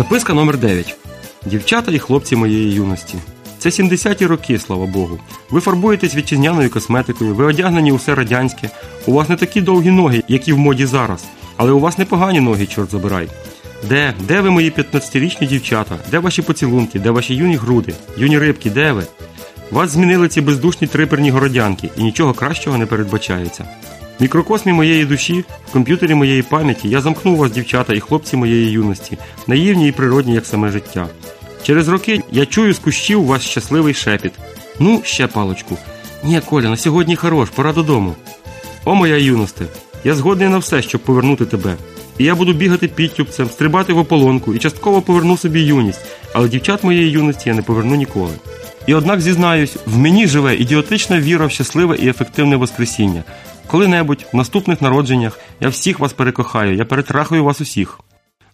Записка номер 9 Дівчата і хлопці моєї юності. Це 70-ті роки, слава Богу. Ви фарбуєтесь вітчизняною косметикою, ви одягнені усе радянське. У вас не такі довгі ноги, які в моді зараз, але у вас непогані ноги, чорт забирай. Де? Де ви, мої 15-річні дівчата? Де ваші поцілунки, де ваші юні груди, юні рибки, де ви? Вас змінили ці бездушні триперні городянки, і нічого кращого не передбачається. В мікрокосмі моєї душі, в комп'ютері моєї пам'яті я замкнув вас, дівчата і хлопці моєї юності, наївні і природні, як саме життя. Через роки я чую з кущів ваш щасливий шепіт. Ну, ще палочку. Ні, Коля, на сьогодні хорош, пора додому. О, моя юносте, я згодний на все, щоб повернути тебе. І я буду бігати підтюбцем, стрибати в ополонку і частково поверну собі юність, але дівчат моєї юності я не поверну ніколи. І однак зізнаюсь, в мені живе ідіотична віра в щасливе і ефективне Воскресіння. Коли-небудь, в наступних народженнях, я всіх вас перекохаю, я перетрахую вас усіх.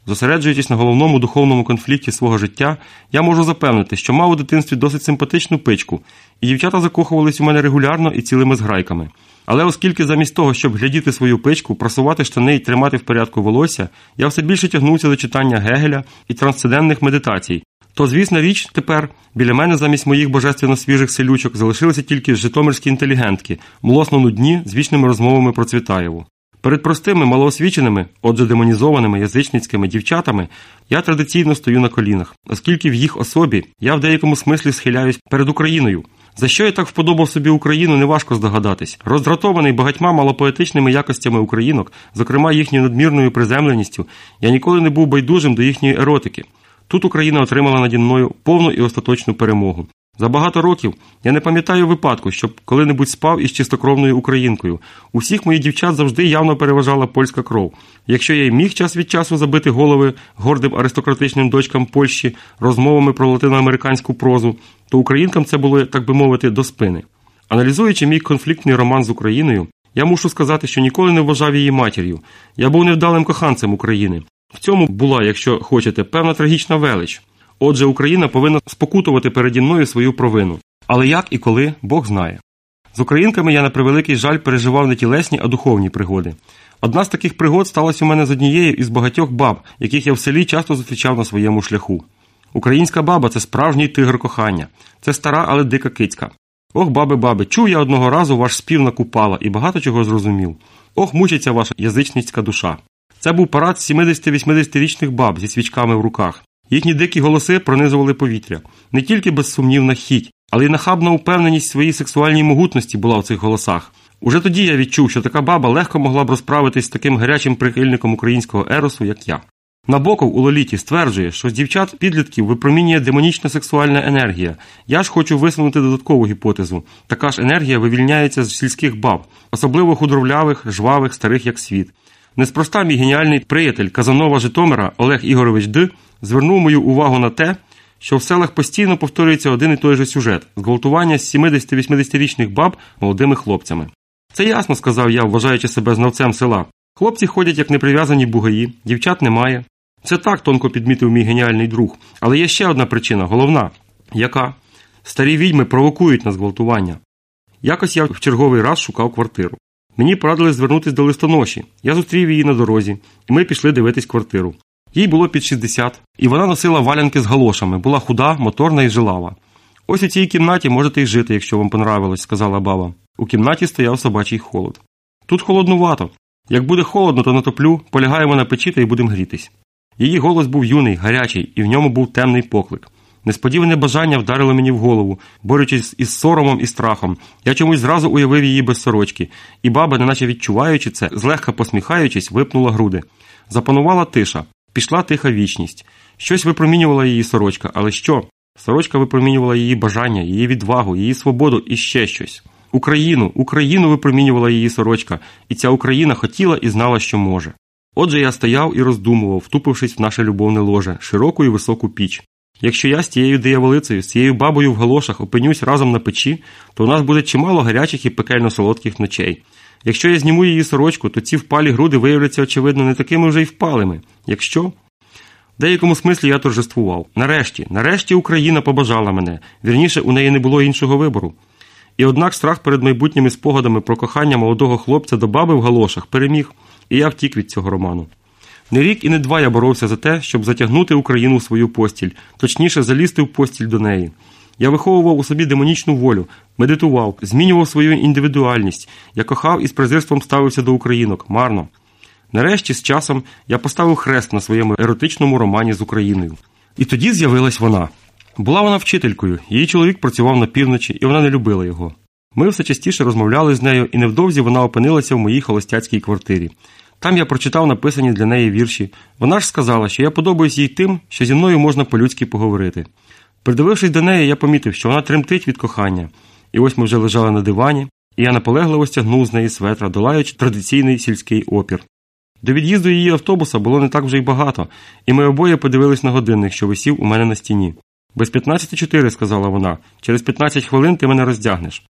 Зосереджуючись на головному духовному конфлікті свого життя, я можу запевнити, що мав у дитинстві досить симпатичну пичку, і дівчата закохувались у мене регулярно і цілими зграйками. Але оскільки замість того, щоб глядіти свою пичку, просувати штани і тримати в порядку волосся, я все більше тягнувся до читання Гегеля і трансцендентних медитацій, то, звісна річ, тепер біля мене замість моїх божественно свіжих селючок залишилися тільки житомирські інтелігентки, млосно нудні з вічними розмовами про Цвітаєву. Перед простими, малоосвіченими, отже, демонізованими язичницькими дівчатами я традиційно стою на колінах, оскільки в їх особі я в деякому смислі схиляюсь перед Україною. За що я так вподобав собі Україну, неважко здогадатись. Роздратований багатьма малопоетичними якостями українок, зокрема їхньою надмірною приземленістю, я ніколи не був байдужим до їхньої еротики. Тут Україна отримала наді мною повну і остаточну перемогу. За багато років я не пам'ятаю випадку, щоб коли-небудь спав із чистокровною українкою. Усіх моїх дівчат завжди явно переважала польська кров. Якщо я й міг час від часу забити голови гордим аристократичним дочкам Польщі розмовами про латиноамериканську прозу, то українкам це було, так би мовити, до спини. Аналізуючи мій конфліктний роман з Україною, я мушу сказати, що ніколи не вважав її матір'ю. Я був невдалим коханцем України. В цьому була, якщо хочете, певна трагічна велич. Отже, Україна повинна спокутувати переді мною свою провину. Але як і коли, Бог знає. З українками я на превеликий жаль переживав не тілесні, а духовні пригоди. Одна з таких пригод сталася у мене з однією із багатьох баб, яких я в селі часто зустрічав на своєму шляху. Українська баба це справжній тигр кохання, це стара, але дика кицька. Ох, баби, баби, чув я одного разу ваш спів на купала і багато чого зрозумів. Ох, мучиться ваша язичницька душа. Це був парад 70-80-річних баб зі свічками в руках. Їхні дикі голоси пронизували повітря. Не тільки безсумнівна хіть, але й нахабна упевненість своїй сексуальній могутності була в цих голосах. Уже тоді я відчув, що така баба легко могла б розправитись з таким гарячим прихильником українського еросу, як я. Набоков у Лоліті стверджує, що з дівчат підлітків випромінює демонічна сексуальна енергія. Я ж хочу висунути додаткову гіпотезу. Така ж енергія вивільняється з сільських баб, особливо худорлявих, жвавих, старих як світ. Неспроста мій геніальний приятель Казанова Житомира Олег Ігорович Д звернув мою увагу на те, що в селах постійно повторюється один і той же сюжет зґвалтування з 70-80-річних баб молодими хлопцями. Це ясно, сказав я, вважаючи себе знавцем села. Хлопці ходять як неприв'язані бугаї, дівчат немає. Це так тонко підмітив мій геніальний друг. Але є ще одна причина, головна. Яка? Старі відьми провокують на зґвалтування. Якось я в черговий раз шукав квартиру. Мені порадили звернутися до листоноші. Я зустрів її на дорозі, і ми пішли дивитись квартиру. Їй було під 60, і вона носила валянки з галошами, була худа, моторна і жилава. Ось у цій кімнаті можете й жити, якщо вам понравилось, сказала баба. У кімнаті стояв собачий холод. Тут холоднувато. Як буде холодно, то натоплю, полягаємо на печі та й будемо грітись. Її голос був юний, гарячий, і в ньому був темний поклик. Несподіване бажання вдарило мені в голову, борючись із соромом і страхом. Я чомусь зразу уявив її без сорочки, і баба, неначе відчуваючи це, злегка посміхаючись, випнула груди. Запанувала тиша, пішла тиха вічність. Щось випромінювала її сорочка, але що? Сорочка випромінювала її бажання, її відвагу, її свободу і ще щось. Україну, Україну випромінювала її сорочка, і ця Україна хотіла і знала, що може. Отже, я стояв і роздумував, втупившись в наше любовне ложе, широку і високу піч. Якщо я з тією дияволицею, з цією бабою в галошах опинюсь разом на печі, то у нас буде чимало гарячих і пекельно солодких ночей. Якщо я зніму її сорочку, то ці впалі груди виявляться, очевидно, не такими вже й впалими. Якщо. В деякому смислі я торжествував. Нарешті, нарешті Україна побажала мене, вірніше, у неї не було іншого вибору. І однак страх перед майбутніми спогадами про кохання молодого хлопця до баби в галошах переміг, і я втік від цього роману. Не рік і не два я боровся за те, щоб затягнути Україну в свою постіль, точніше залізти в постіль до неї. Я виховував у собі демонічну волю, медитував, змінював свою індивідуальність, я кохав і з презирством ставився до українок, марно. Нарешті, з часом, я поставив хрест на своєму еротичному романі з Україною. І тоді з'явилась вона. Була вона вчителькою, її чоловік працював на півночі, і вона не любила його. Ми все частіше розмовляли з нею, і невдовзі вона опинилася в моїй холостяцькій квартирі. Там я прочитав написані для неї вірші. Вона ж сказала, що я подобаюсь їй тим, що зі мною можна по-людськи поговорити. Придивившись до неї, я помітив, що вона тремтить від кохання. І ось ми вже лежали на дивані, і я наполегливо стягнув з неї светра, долаючи традиційний сільський опір. До від'їзду її автобуса було не так вже й багато, і ми обоє подивились на годинник, що висів у мене на стіні. Без 15.4, сказала вона, через 15 хвилин ти мене роздягнеш.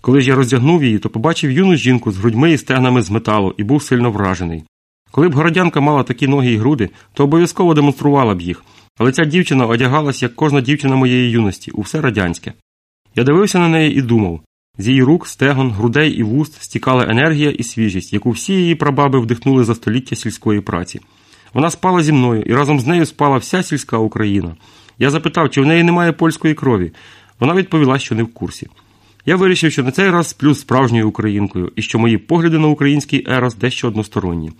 Коли ж я роздягнув її, то побачив юну жінку з грудьми і стегнами з металу і був сильно вражений. Коли б городянка мала такі ноги і груди, то обов'язково демонструвала б їх, але ця дівчина одягалась, як кожна дівчина моєї юності, у все радянське. Я дивився на неї і думав з її рук, стегон, грудей і вуст стікала енергія і свіжість, яку всі її прабаби вдихнули за століття сільської праці. Вона спала зі мною, і разом з нею спала вся сільська Україна. Я запитав, чи в неї немає польської крові. Вона відповіла, що не в курсі. Я вирішив, що на цей раз сплю справжньою українкою і що мої погляди на український ерос дещо односторонні.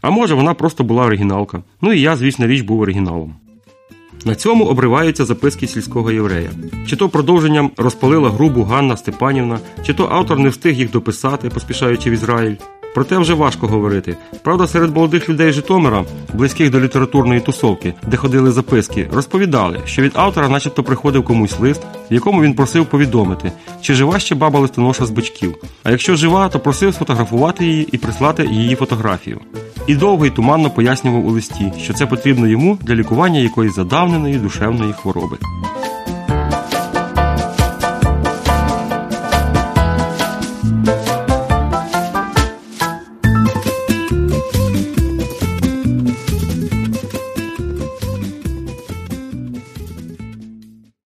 А може, вона просто була оригіналка. Ну і я, звісно, річ, був оригіналом. На цьому обриваються записки сільського єврея. Чи то продовженням розпалила грубу Ганна Степанівна, чи то автор не встиг їх дописати, поспішаючи в Ізраїль. Проте вже важко говорити. Правда, серед молодих людей Житомира, близьких до літературної тусовки, де ходили записки, розповідали, що від автора, начебто, приходив комусь лист, в якому він просив повідомити, чи жива ще баба листоноша з бичків. А якщо жива, то просив сфотографувати її і прислати її фотографію. І довго й туманно пояснював у листі, що це потрібно йому для лікування якоїсь задавненої душевної хвороби.